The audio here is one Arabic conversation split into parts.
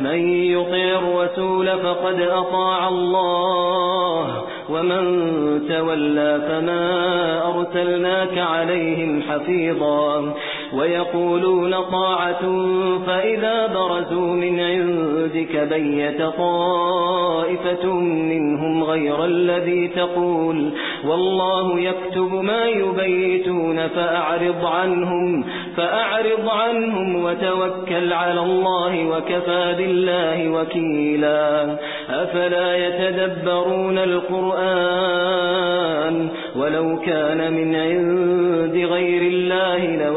من يطع الرسول فقد أطاع الله ومن تولى فما أرسلناك عليهم حفيظا. ويقولون طاعة فإذا برزوا من عندك بيت طائفة منهم غير الذي تقول. والله يكتب ما يبيتون فأعرض عنهم فأعرض عنهم وتوكل على الله وكفى بالله وكيلا. أفلا يتدبرون القرآن؟ ولو كان من عند غير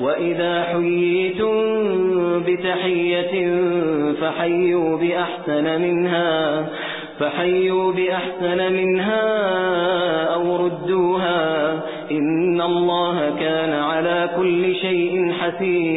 وإذا حييتم بتحية فحيوا بأحسن منها فحيوا بأحسن منها أو ردوها إن الله كان على كل شيء حسيبا